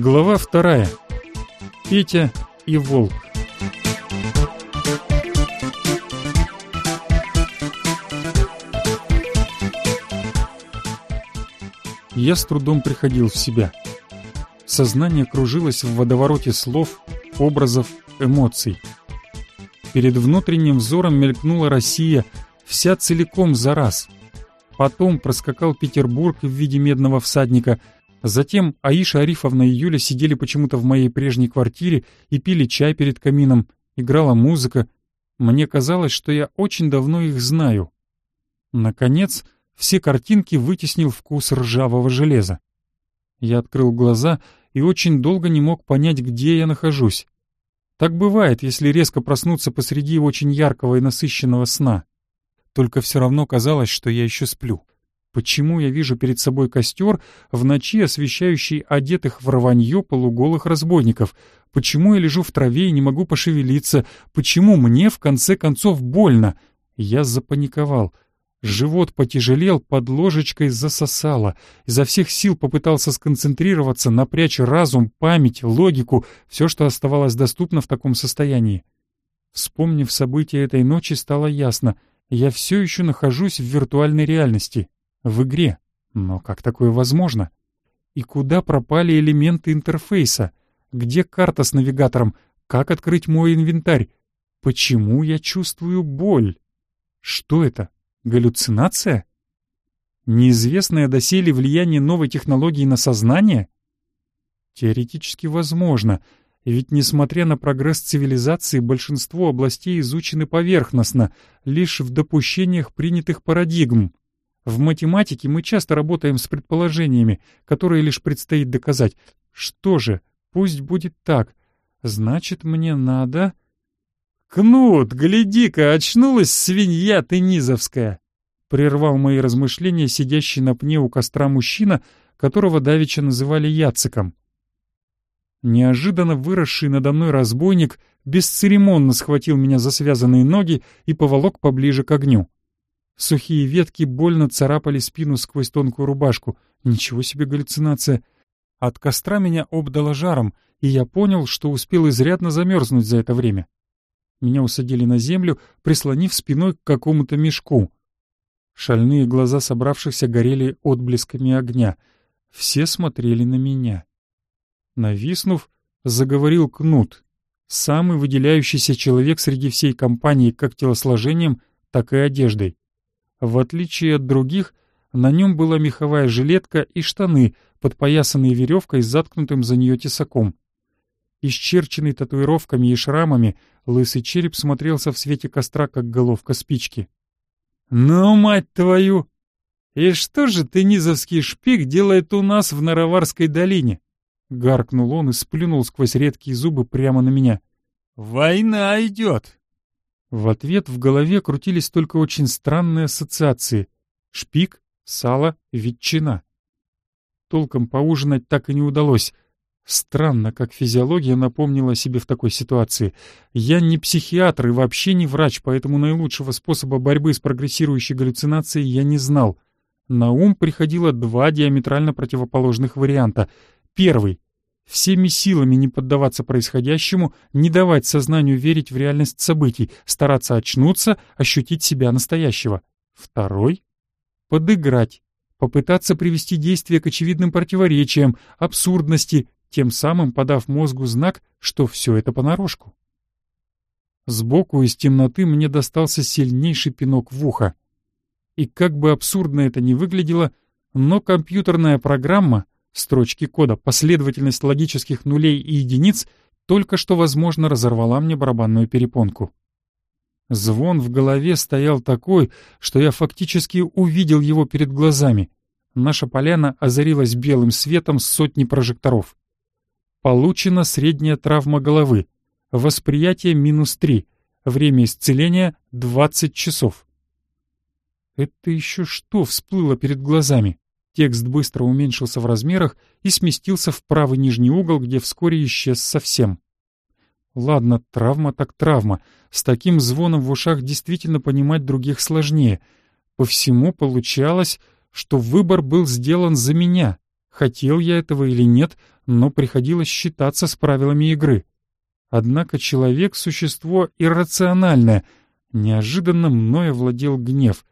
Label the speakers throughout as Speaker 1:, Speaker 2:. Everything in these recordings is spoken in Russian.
Speaker 1: Глава вторая. Петя и Волк. Я с трудом приходил в себя. Сознание кружилось в водовороте слов, образов, эмоций. Перед внутренним взором мелькнула Россия, вся целиком за раз. Потом проскакал Петербург в виде медного всадника — Затем Аиша Арифовна и Юля сидели почему-то в моей прежней квартире и пили чай перед камином, играла музыка. Мне казалось, что я очень давно их знаю. Наконец, все картинки вытеснил вкус ржавого железа. Я открыл глаза и очень долго не мог понять, где я нахожусь. Так бывает, если резко проснуться посреди очень яркого и насыщенного сна. Только все равно казалось, что я еще сплю. Почему я вижу перед собой костер, в ночи освещающий одетых в рванье полуголых разбойников? Почему я лежу в траве и не могу пошевелиться? Почему мне, в конце концов, больно? Я запаниковал. Живот потяжелел, под ложечкой засосало. Изо всех сил попытался сконцентрироваться, напрячь разум, память, логику, все, что оставалось доступно в таком состоянии. Вспомнив события этой ночи, стало ясно — я все еще нахожусь в виртуальной реальности. В игре. Но как такое возможно? И куда пропали элементы интерфейса? Где карта с навигатором? Как открыть мой инвентарь? Почему я чувствую боль? Что это? Галлюцинация? Неизвестное доселе влияние новой технологии на сознание? Теоретически возможно, ведь несмотря на прогресс цивилизации, большинство областей изучены поверхностно, лишь в допущениях принятых парадигм. В математике мы часто работаем с предположениями, которые лишь предстоит доказать. Что же, пусть будет так. Значит, мне надо... «Кнут, гляди-ка, очнулась свинья ты низовская!» Прервал мои размышления сидящий на пне у костра мужчина, которого давеча называли Яциком. Неожиданно выросший надо мной разбойник бесцеремонно схватил меня за связанные ноги и поволок поближе к огню. Сухие ветки больно царапали спину сквозь тонкую рубашку. Ничего себе галлюцинация. От костра меня обдало жаром, и я понял, что успел изрядно замерзнуть за это время. Меня усадили на землю, прислонив спиной к какому-то мешку. Шальные глаза собравшихся горели отблесками огня. Все смотрели на меня. Нависнув, заговорил Кнут, самый выделяющийся человек среди всей компании как телосложением, так и одеждой. В отличие от других, на нем была меховая жилетка и штаны, подпоясанные веревкой с заткнутым за нее тесаком. Исчерченный татуировками и шрамами, лысый череп смотрелся в свете костра, как головка спички. «Ну, мать твою! И что же ты, низовский шпик, делает у нас в Нароварской долине?» Гаркнул он и сплюнул сквозь редкие зубы прямо на меня. «Война идет!» В ответ в голове крутились только очень странные ассоциации. Шпик, сало, ветчина. Толком поужинать так и не удалось. Странно, как физиология напомнила о себе в такой ситуации. Я не психиатр и вообще не врач, поэтому наилучшего способа борьбы с прогрессирующей галлюцинацией я не знал. На ум приходило два диаметрально противоположных варианта. Первый всеми силами не поддаваться происходящему, не давать сознанию верить в реальность событий, стараться очнуться, ощутить себя настоящего. Второй — подыграть, попытаться привести действие к очевидным противоречиям, абсурдности, тем самым подав мозгу знак, что все это понарошку. Сбоку из темноты мне достался сильнейший пинок в ухо. И как бы абсурдно это ни выглядело, но компьютерная программа — Строчки кода, последовательность логических нулей и единиц только что, возможно, разорвала мне барабанную перепонку. Звон в голове стоял такой, что я фактически увидел его перед глазами. Наша поляна озарилась белым светом сотни прожекторов. Получена средняя травма головы. Восприятие минус три. Время исцеления — 20 часов. Это еще что всплыло перед глазами? Текст быстро уменьшился в размерах и сместился в правый нижний угол, где вскоре исчез совсем. Ладно, травма так травма. С таким звоном в ушах действительно понимать других сложнее. По всему получалось, что выбор был сделан за меня. Хотел я этого или нет, но приходилось считаться с правилами игры. Однако человек — существо иррациональное. Неожиданно мною владел гнев.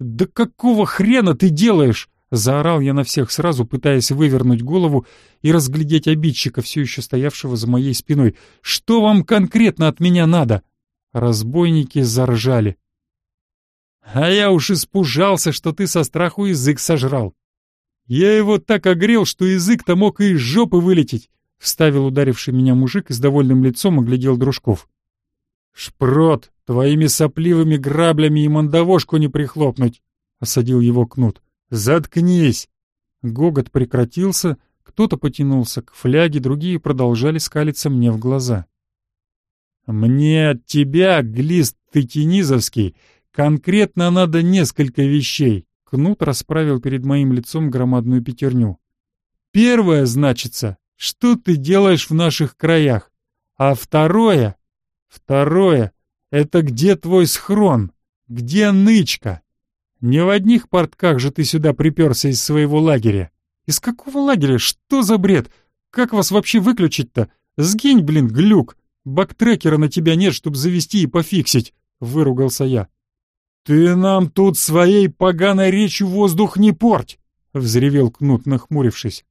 Speaker 1: «Да какого хрена ты делаешь?» Заорал я на всех сразу, пытаясь вывернуть голову и разглядеть обидчика, все еще стоявшего за моей спиной. «Что вам конкретно от меня надо?» Разбойники заржали. «А я уж испужался, что ты со страху язык сожрал. Я его так огрел, что язык-то мог и из жопы вылететь», — вставил ударивший меня мужик и с довольным лицом оглядел дружков. «Шпрот, твоими сопливыми граблями и мандавошку не прихлопнуть!» — осадил его кнут. «Заткнись!» Гогот прекратился, кто-то потянулся к фляге, другие продолжали скалиться мне в глаза. «Мне от тебя, глист ты тенизовский, конкретно надо несколько вещей», — Кнут расправил перед моим лицом громадную пятерню. «Первое, значится, что ты делаешь в наших краях, а второе, второе, это где твой схрон, где нычка?» Не в одних портках же ты сюда приперся из своего лагеря. Из какого лагеря? Что за бред? Как вас вообще выключить-то? Сгинь, блин, глюк. Бактрекера на тебя нет, чтобы завести и пофиксить, выругался я. Ты нам тут своей поганой речью воздух не порть, взревел Кнут, нахмурившись.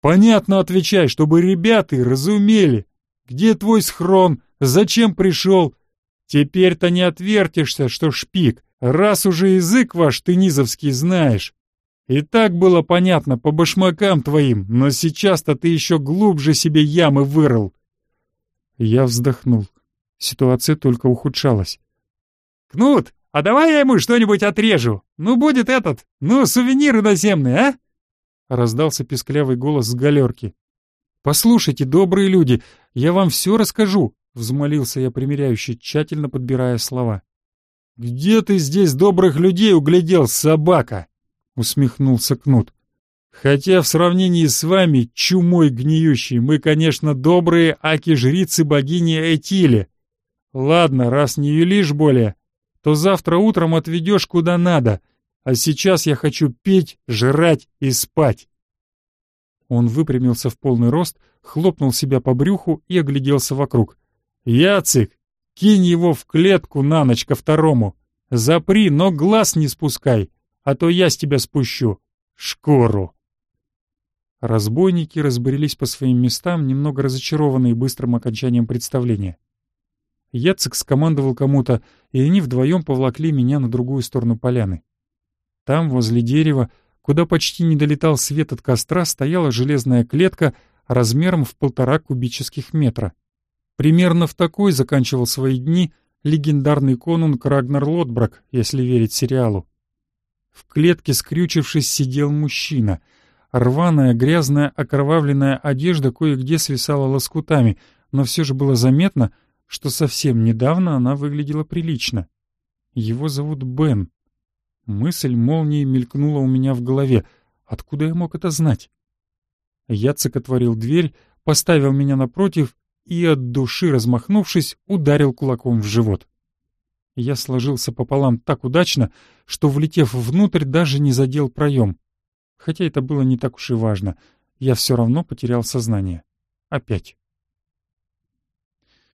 Speaker 1: Понятно отвечай, чтобы ребята разумели. Где твой схрон? Зачем пришел? Теперь-то не отвертишься, что шпик раз уже язык ваш ты низовский знаешь. И так было понятно по башмакам твоим, но сейчас-то ты еще глубже себе ямы вырыл. Я вздохнул. Ситуация только ухудшалась. «Кнут, а давай я ему что-нибудь отрежу. Ну, будет этот, ну, сувенир иноземный, а?» Раздался песклявый голос с галерки. «Послушайте, добрые люди, я вам все расскажу», — взмолился я примиряющий, тщательно подбирая слова. «Где ты здесь добрых людей углядел, собака?» — усмехнулся Кнут. «Хотя в сравнении с вами, чумой гниющий, мы, конечно, добрые аки-жрицы богини Этили. Ладно, раз не юлишь более, то завтра утром отведешь куда надо, а сейчас я хочу пить, жрать и спать». Он выпрямился в полный рост, хлопнул себя по брюху и огляделся вокруг. «Яцик, Кинь его в клетку на ночь ко второму. Запри, но глаз не спускай, а то я с тебя спущу. Шкуру. Разбойники разбрелись по своим местам, немного разочарованные быстрым окончанием представления. Яцек скомандовал кому-то, и они вдвоем повлакли меня на другую сторону поляны. Там, возле дерева, куда почти не долетал свет от костра, стояла железная клетка размером в полтора кубических метра. Примерно в такой заканчивал свои дни легендарный конунг Рагнар Лотбрак, если верить сериалу. В клетке, скрючившись, сидел мужчина. Рваная, грязная, окровавленная одежда кое-где свисала лоскутами, но все же было заметно, что совсем недавно она выглядела прилично. Его зовут Бен. Мысль молнией мелькнула у меня в голове. Откуда я мог это знать? Яцек отворил дверь, поставил меня напротив и от души размахнувшись, ударил кулаком в живот. Я сложился пополам так удачно, что, влетев внутрь, даже не задел проем. Хотя это было не так уж и важно. Я все равно потерял сознание. Опять.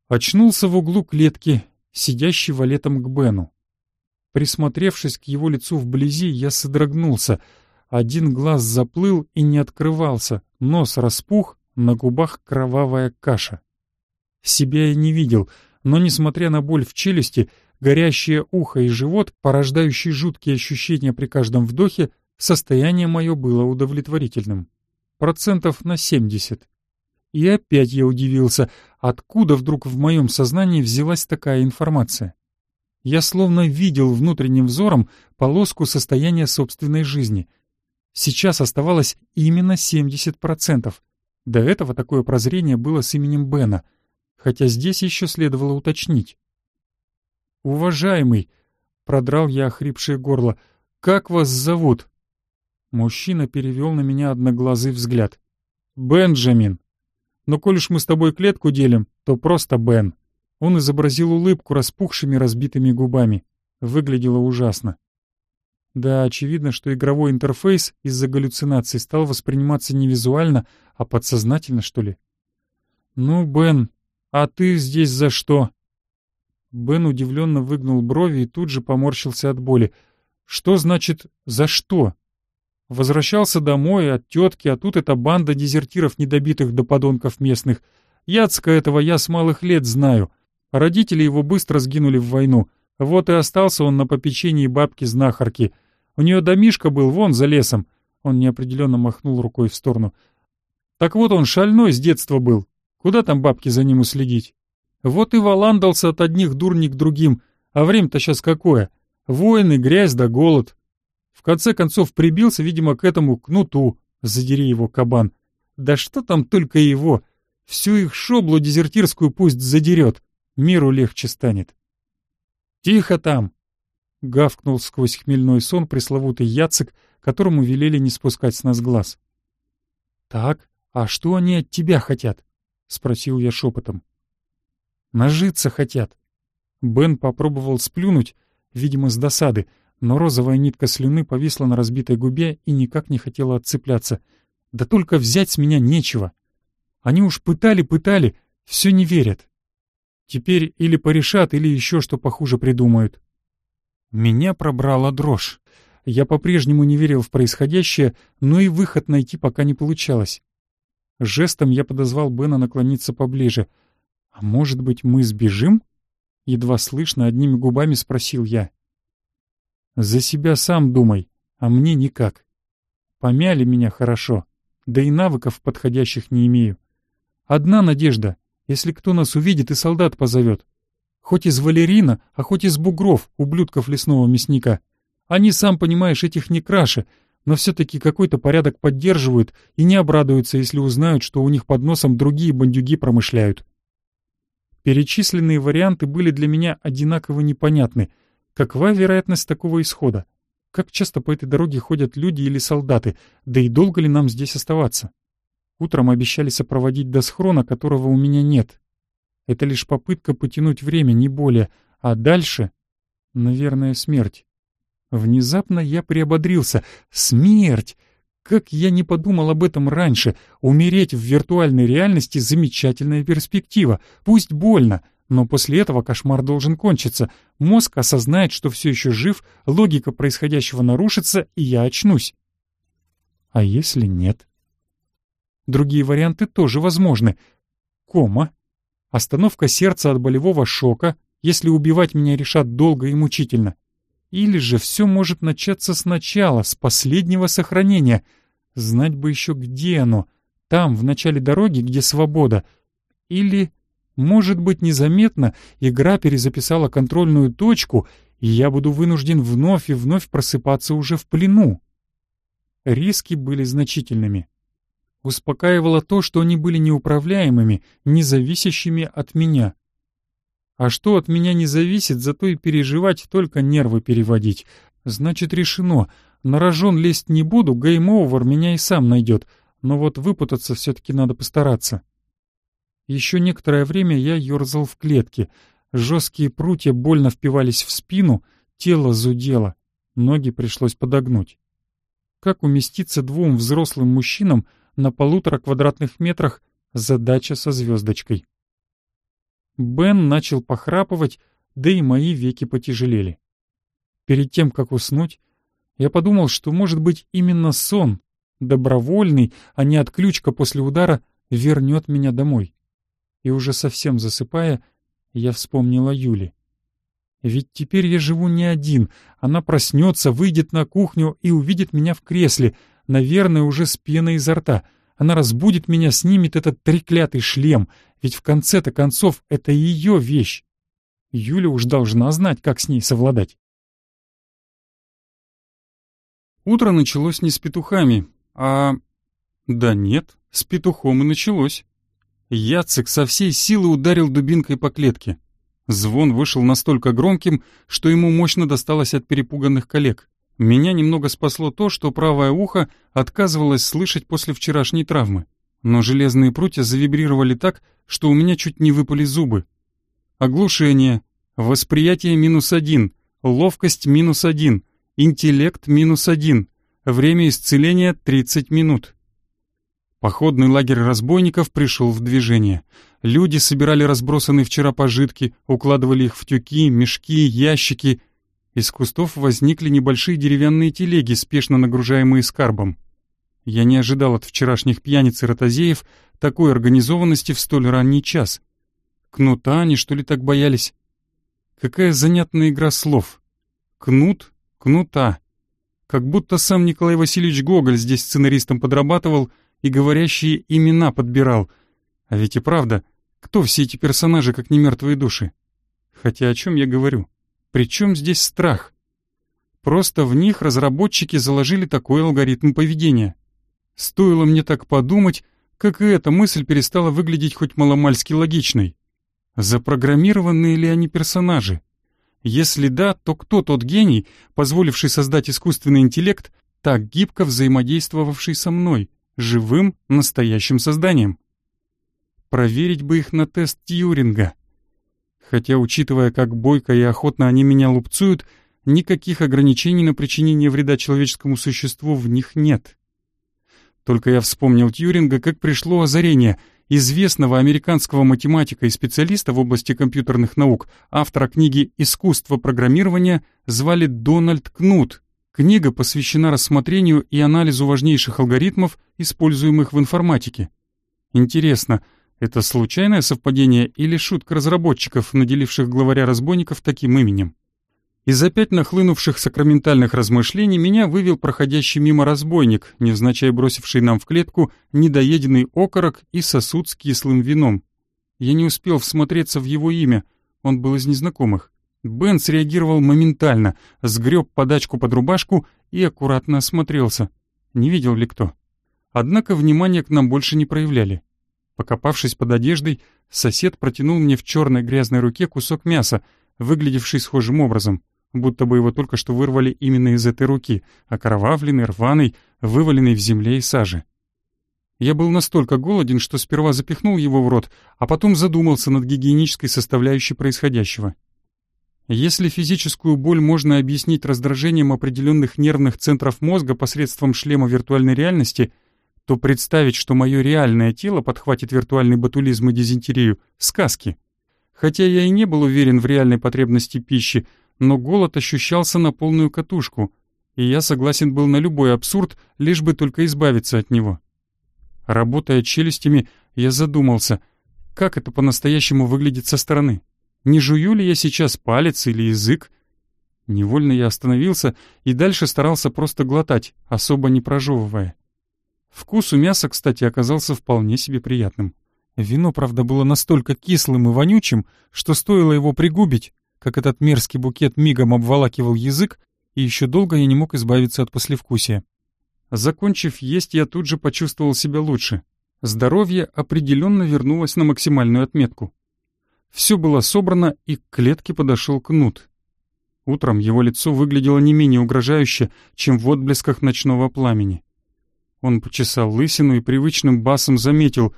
Speaker 1: Очнулся в углу клетки, сидящий валетом к Бену. Присмотревшись к его лицу вблизи, я содрогнулся. Один глаз заплыл и не открывался, нос распух, на губах кровавая каша. Себя я не видел, но, несмотря на боль в челюсти, горящее ухо и живот, порождающие жуткие ощущения при каждом вдохе, состояние мое было удовлетворительным. Процентов на семьдесят. И опять я удивился, откуда вдруг в моем сознании взялась такая информация. Я словно видел внутренним взором полоску состояния собственной жизни. Сейчас оставалось именно 70%. До этого такое прозрение было с именем Бена — хотя здесь еще следовало уточнить. «Уважаемый!» — продрал я охрипшее горло. «Как вас зовут?» Мужчина перевел на меня одноглазый взгляд. «Бенджамин! Но коль уж мы с тобой клетку делим, то просто Бен». Он изобразил улыбку распухшими разбитыми губами. Выглядело ужасно. Да, очевидно, что игровой интерфейс из-за галлюцинаций стал восприниматься не визуально, а подсознательно, что ли. «Ну, Бен, а ты здесь за что?» Бен удивленно выгнул брови и тут же поморщился от боли. «Что значит «за что»?» Возвращался домой от тетки, а тут эта банда дезертиров недобитых до подонков местных. Яцка этого я с малых лет знаю. Родители его быстро сгинули в войну. Вот и остался он на попечении бабки-знахарки. У нее домишка был вон за лесом. Он неопределенно махнул рукой в сторону. Так вот он шальной с детства был. Куда там бабки за ним уследить? Вот и валандался от одних дурней к другим. А время-то сейчас какое? Войны, грязь да голод. В конце концов прибился, видимо, к этому кнуту. Задери его, кабан. Да что там только его. Всю их шоблу дезертирскую пусть задерет. Миру легче станет. «Тихо там!» — гавкнул сквозь хмельной сон пресловутый Яцек, которому велели не спускать с нас глаз. «Так, а что они от тебя хотят?» — спросил я шепотом. «Нажиться хотят». Бен попробовал сплюнуть, видимо, с досады, но розовая нитка слюны повисла на разбитой губе и никак не хотела отцепляться. Да только взять с меня нечего. Они уж пытали-пытали, все не верят. Теперь или порешат, или еще что похуже придумают. Меня пробрала дрожь. Я по-прежнему не верил в происходящее, но и выход найти пока не получалось. Жестом я подозвал Бена наклониться поближе. «А может быть, мы сбежим?» Едва слышно, одними губами спросил я. «За себя сам думай, а мне никак. Помяли меня хорошо, да и навыков подходящих не имею. Одна надежда, если кто нас увидит и солдат позовет. Хоть из Валерина, а хоть из бугров, ублюдков лесного мясника. Они, сам понимаешь, этих не краше, но все-таки какой-то порядок поддерживают и не обрадуются, если узнают, что у них под носом другие бандюги промышляют. Перечисленные варианты были для меня одинаково непонятны. Какова вероятность такого исхода? Как часто по этой дороге ходят люди или солдаты, да и долго ли нам здесь оставаться? Утром обещали сопроводить до схрона, которого у меня нет. Это лишь попытка потянуть время, не более, а дальше, наверное, смерть. Внезапно я приободрился. Смерть! Как я не подумал об этом раньше. Умереть в виртуальной реальности — замечательная перспектива. Пусть больно, но после этого кошмар должен кончиться. Мозг осознает, что все еще жив, логика происходящего нарушится, и я очнусь. А если нет? Другие варианты тоже возможны. Кома. Остановка сердца от болевого шока, если убивать меня решат долго и мучительно. Или же все может начаться сначала, с последнего сохранения. Знать бы еще, где оно. Там, в начале дороги, где свобода. Или, может быть, незаметно игра перезаписала контрольную точку, и я буду вынужден вновь и вновь просыпаться уже в плену. Риски были значительными. Успокаивало то, что они были неуправляемыми, независящими от меня. А что от меня не зависит, за то и переживать, только нервы переводить. Значит, решено. На рожон лезть не буду, game over меня и сам найдет. Но вот выпутаться все-таки надо постараться. Еще некоторое время я ерзал в клетке. Жесткие прутья больно впивались в спину, тело зудело. Ноги пришлось подогнуть. Как уместиться двум взрослым мужчинам на полутора квадратных метрах — задача со звездочкой. Бен начал похрапывать, да и мои веки потяжелели. Перед тем, как уснуть, я подумал, что, может быть, именно сон, добровольный, а не отключка после удара, вернет меня домой. И уже совсем засыпая, я вспомнила Юли. Ведь теперь я живу не один. Она проснется, выйдет на кухню и увидит меня в кресле, наверное, уже с пеной изо рта — она разбудит меня, снимет этот треклятый шлем, ведь в конце-то концов это ее вещь. Юля уж должна знать, как с ней совладать. Утро началось не с петухами, а... Да нет, с петухом и началось. Яцек со всей силы ударил дубинкой по клетке. Звон вышел настолько громким, что ему мощно досталось от перепуганных коллег. Меня немного спасло то, что правое ухо отказывалось слышать после вчерашней травмы, но железные прутья завибрировали так, что у меня чуть не выпали зубы. Оглушение, восприятие минус один, ловкость минус один, Интеллект минус один. Время исцеления 30 минут. Походный лагерь разбойников пришел в движение. Люди собирали разбросанные вчера пожитки, укладывали их в тюки, мешки, ящики. Из кустов возникли небольшие деревянные телеги, спешно нагружаемые скарбом. Я не ожидал от вчерашних пьяниц и ротозеев такой организованности в столь ранний час. Кнута они, что ли, так боялись? Какая занятная игра слов. Кнут, кнута. Как будто сам Николай Васильевич Гоголь здесь сценаристом подрабатывал — и говорящие имена подбирал. А ведь и правда, кто все эти персонажи, как не мертвые души? Хотя о чем я говорю? При чем здесь страх? Просто в них разработчики заложили такой алгоритм поведения. Стоило мне так подумать, как и эта мысль перестала выглядеть хоть маломальски логичной. Запрограммированные ли они персонажи? Если да, то кто тот гений, позволивший создать искусственный интеллект, так гибко взаимодействовавший со мной? живым, настоящим созданием. Проверить бы их на тест Тьюринга. Хотя, учитывая, как бойко и охотно они меня лупцуют, никаких ограничений на причинение вреда человеческому существу в них нет. Только я вспомнил Тьюринга, как пришло озарение известного американского математика и специалиста в области компьютерных наук, автора книги «Искусство программирования» звали Дональд Кнут, Книга посвящена рассмотрению и анализу важнейших алгоритмов, используемых в информатике. Интересно, это случайное совпадение или шутка разработчиков, наделивших главаря разбойников таким именем? Из опять нахлынувших сакраментальных размышлений меня вывел проходящий мимо разбойник, невзначай бросивший нам в клетку недоеденный окорок и сосуд с кислым вином. Я не успел всмотреться в его имя, он был из незнакомых. Бен среагировал моментально, сгреб подачку под рубашку и аккуратно осмотрелся. Не видел ли кто? Однако внимания к нам больше не проявляли. Покопавшись под одеждой, сосед протянул мне в черной грязной руке кусок мяса, выглядевший схожим образом, будто бы его только что вырвали именно из этой руки, окровавленный, рваный, вываленный в земле и саже. Я был настолько голоден, что сперва запихнул его в рот, а потом задумался над гигиенической составляющей происходящего. Если физическую боль можно объяснить раздражением определенных нервных центров мозга посредством шлема виртуальной реальности, то представить, что мое реальное тело подхватит виртуальный ботулизм и дизентерию — сказки. Хотя я и не был уверен в реальной потребности пищи, но голод ощущался на полную катушку, и я согласен был на любой абсурд, лишь бы только избавиться от него. Работая челюстями, я задумался, как это по-настоящему выглядит со стороны. Не жую ли я сейчас палец или язык? Невольно я остановился и дальше старался просто глотать, особо не прожевывая. Вкус у мяса, кстати, оказался вполне себе приятным. Вино, правда, было настолько кислым и вонючим, что стоило его пригубить, как этот мерзкий букет мигом обволакивал язык, и еще долго я не мог избавиться от послевкусия. Закончив есть, я тут же почувствовал себя лучше. Здоровье определенно вернулось на максимальную отметку. Все было собрано, и к клетке подошел Кнут. Утром его лицо выглядело не менее угрожающе, чем в отблесках ночного пламени. Он почесал лысину и привычным басом заметил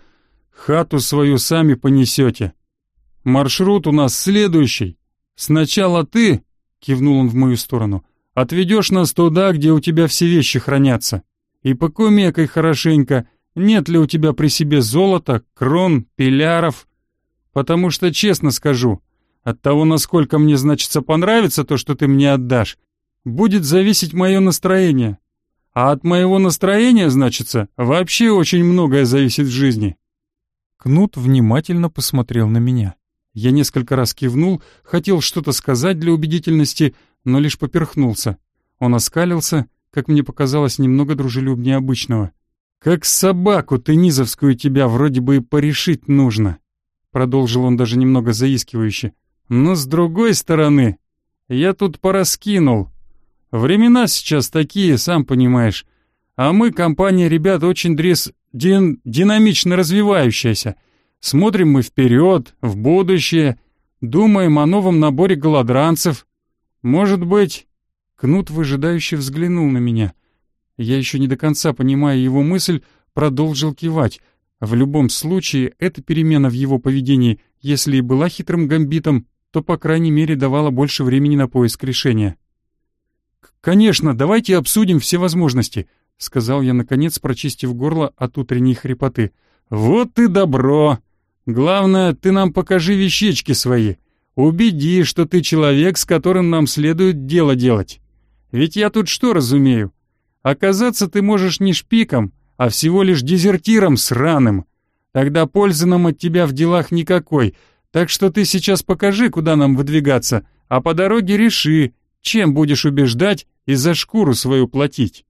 Speaker 1: «Хату свою сами понесете. Маршрут у нас следующий. Сначала ты, — кивнул он в мою сторону, — отведешь нас туда, где у тебя все вещи хранятся. И покумекай хорошенько, нет ли у тебя при себе золота, крон, пиляров, Потому что, честно скажу, от того, насколько мне, значится, понравится то, что ты мне отдашь, будет зависеть мое настроение. А от моего настроения, значится, вообще очень многое зависит в жизни». Кнут внимательно посмотрел на меня. Я несколько раз кивнул, хотел что-то сказать для убедительности, но лишь поперхнулся. Он оскалился, как мне показалось, немного дружелюбнее обычного. «Как собаку ты низовскую тебя вроде бы и порешить нужно», продолжил он даже немного заискивающе. «Но с другой стороны, я тут пораскинул. Времена сейчас такие, сам понимаешь. А мы, компания ребят, очень дрес... Дин... динамично развивающаяся. Смотрим мы вперед, в будущее, думаем о новом наборе голодранцев. Может быть...» Кнут выжидающе взглянул на меня. Я еще не до конца понимая его мысль, продолжил кивать — в любом случае, эта перемена в его поведении, если и была хитрым гамбитом, то, по крайней мере, давала больше времени на поиск решения. «Конечно, давайте обсудим все возможности», — сказал я, наконец, прочистив горло от утренней хрипоты. «Вот ты добро! Главное, ты нам покажи вещички свои. Убеди, что ты человек, с которым нам следует дело делать. Ведь я тут что разумею? Оказаться ты можешь не шпиком, а всего лишь дезертиром сраным. Тогда пользы нам от тебя в делах никакой, так что ты сейчас покажи, куда нам выдвигаться, а по дороге реши, чем будешь убеждать и за шкуру свою платить».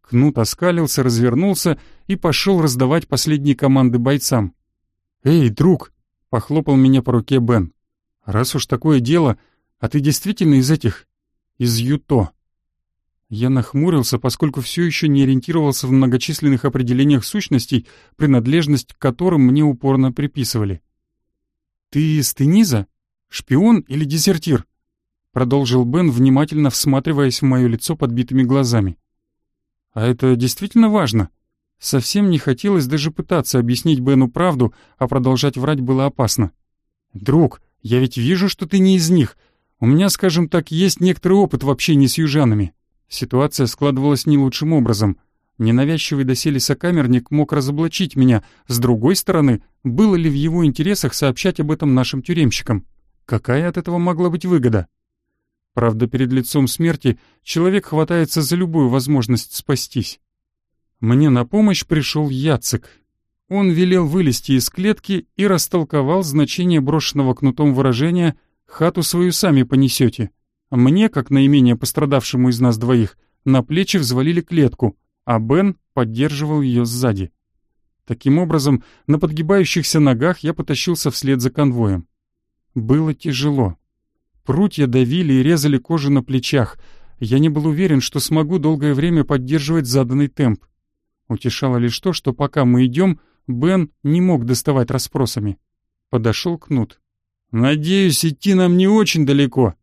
Speaker 1: Кнут оскалился, развернулся и пошел раздавать последние команды бойцам. «Эй, друг!» — похлопал меня по руке Бен. «Раз уж такое дело, а ты действительно из этих... из Юто?» Я нахмурился, поскольку все еще не ориентировался в многочисленных определениях сущностей, принадлежность к которым мне упорно приписывали. «Ты из Тениза? Шпион или дезертир?» Продолжил Бен, внимательно всматриваясь в мое лицо подбитыми глазами. «А это действительно важно?» Совсем не хотелось даже пытаться объяснить Бену правду, а продолжать врать было опасно. «Друг, я ведь вижу, что ты не из них. У меня, скажем так, есть некоторый опыт в общении с южанами. Ситуация складывалась не лучшим образом. Ненавязчивый доселе сокамерник мог разоблачить меня. С другой стороны, было ли в его интересах сообщать об этом нашим тюремщикам? Какая от этого могла быть выгода? Правда, перед лицом смерти человек хватается за любую возможность спастись. Мне на помощь пришел Яцек. Он велел вылезти из клетки и растолковал значение брошенного кнутом выражения «хату свою сами понесете». Мне, как наименее пострадавшему из нас двоих, на плечи взвалили клетку, а Бен поддерживал ее сзади. Таким образом, на подгибающихся ногах я потащился вслед за конвоем. Было тяжело. Прутья давили и резали кожу на плечах. Я не был уверен, что смогу долгое время поддерживать заданный темп. Утешало лишь то, что пока мы идем, Бен не мог доставать расспросами. Подошел Кнут. «Надеюсь, идти нам не очень далеко»,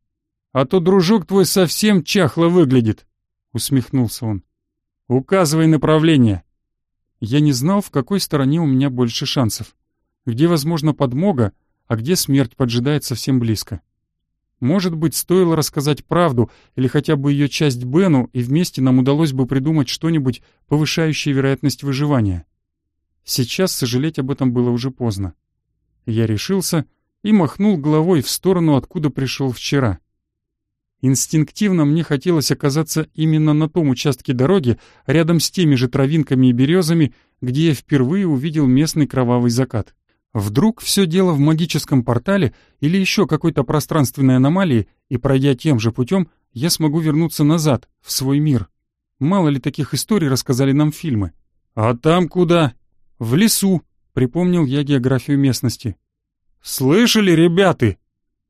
Speaker 1: а то дружок твой совсем чахло выглядит», — усмехнулся он. «Указывай направление». Я не знал, в какой стороне у меня больше шансов. Где, возможно, подмога, а где смерть поджидает совсем близко. Может быть, стоило рассказать правду или хотя бы ее часть Бену, и вместе нам удалось бы придумать что-нибудь, повышающее вероятность выживания. Сейчас сожалеть об этом было уже поздно. Я решился и махнул головой в сторону, откуда пришел вчера. Инстинктивно мне хотелось оказаться именно на том участке дороги, рядом с теми же травинками и березами, где я впервые увидел местный кровавый закат. Вдруг все дело в магическом портале или еще какой-то пространственной аномалии, и, пройдя тем же путем, я смогу вернуться назад, в свой мир. Мало ли таких историй рассказали нам фильмы. «А там куда?» «В лесу», — припомнил я географию местности. «Слышали, ребята?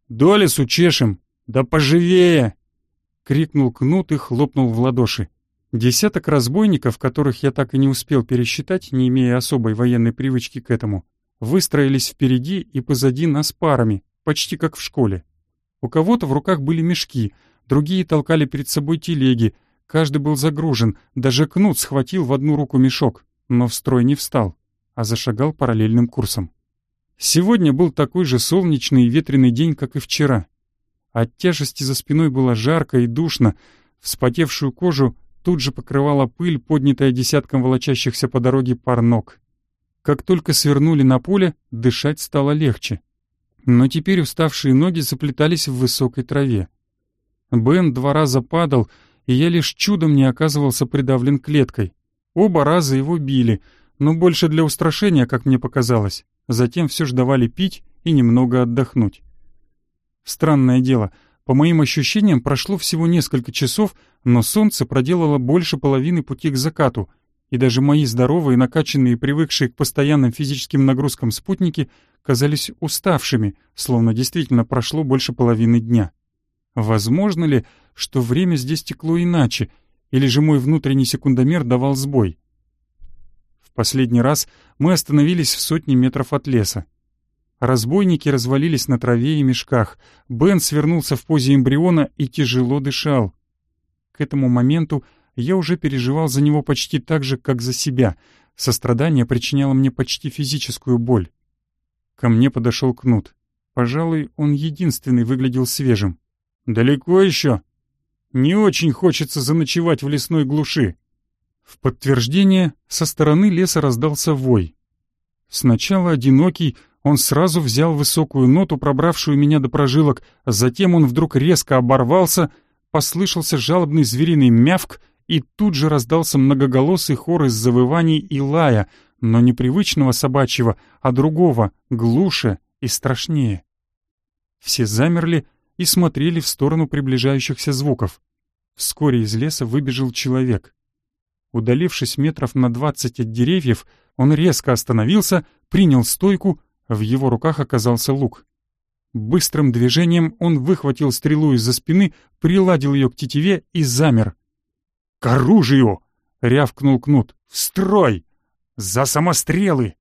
Speaker 1: До лесу чешем, «Да поживее!» — крикнул Кнут и хлопнул в ладоши. Десяток разбойников, которых я так и не успел пересчитать, не имея особой военной привычки к этому, выстроились впереди и позади нас парами, почти как в школе. У кого-то в руках были мешки, другие толкали перед собой телеги, каждый был загружен, даже Кнут схватил в одну руку мешок, но в строй не встал, а зашагал параллельным курсом. Сегодня был такой же солнечный и ветреный день, как и вчера. От тяжести за спиной было жарко и душно, вспотевшую кожу тут же покрывала пыль, поднятая десятком волочащихся по дороге пар ног. Как только свернули на поле, дышать стало легче. Но теперь уставшие ноги заплетались в высокой траве. Бен два раза падал, и я лишь чудом не оказывался придавлен клеткой. Оба раза его били, но больше для устрашения, как мне показалось. Затем все ж давали пить и немного отдохнуть. Странное дело, по моим ощущениям прошло всего несколько часов, но солнце проделало больше половины пути к закату, и даже мои здоровые, накачанные привыкшие к постоянным физическим нагрузкам спутники казались уставшими, словно действительно прошло больше половины дня. Возможно ли, что время здесь текло иначе, или же мой внутренний секундомер давал сбой? В последний раз мы остановились в сотне метров от леса. Разбойники развалились на траве и мешках. Бен свернулся в позе эмбриона и тяжело дышал. К этому моменту я уже переживал за него почти так же, как за себя. Сострадание причиняло мне почти физическую боль. Ко мне подошел Кнут. Пожалуй, он единственный выглядел свежим. «Далеко еще?» Не очень хочется заночевать в лесной глуши. В подтверждение со стороны леса раздался вой. Сначала одинокий, он сразу взял высокую ноту, пробравшую меня до прожилок, затем он вдруг резко оборвался, послышался жалобный звериный мявк, и тут же раздался многоголосый хор из завываний и лая, но не привычного собачьего, а другого, глуше и страшнее. Все замерли и смотрели в сторону приближающихся звуков. Вскоре из леса выбежал человек. Удалившись метров на двадцать от деревьев, он резко остановился, принял стойку, в его руках оказался лук. Быстрым движением он выхватил стрелу из-за спины, приладил ее к тетиве и замер. «К оружию!» — рявкнул Кнут. «В строй! За самострелы!»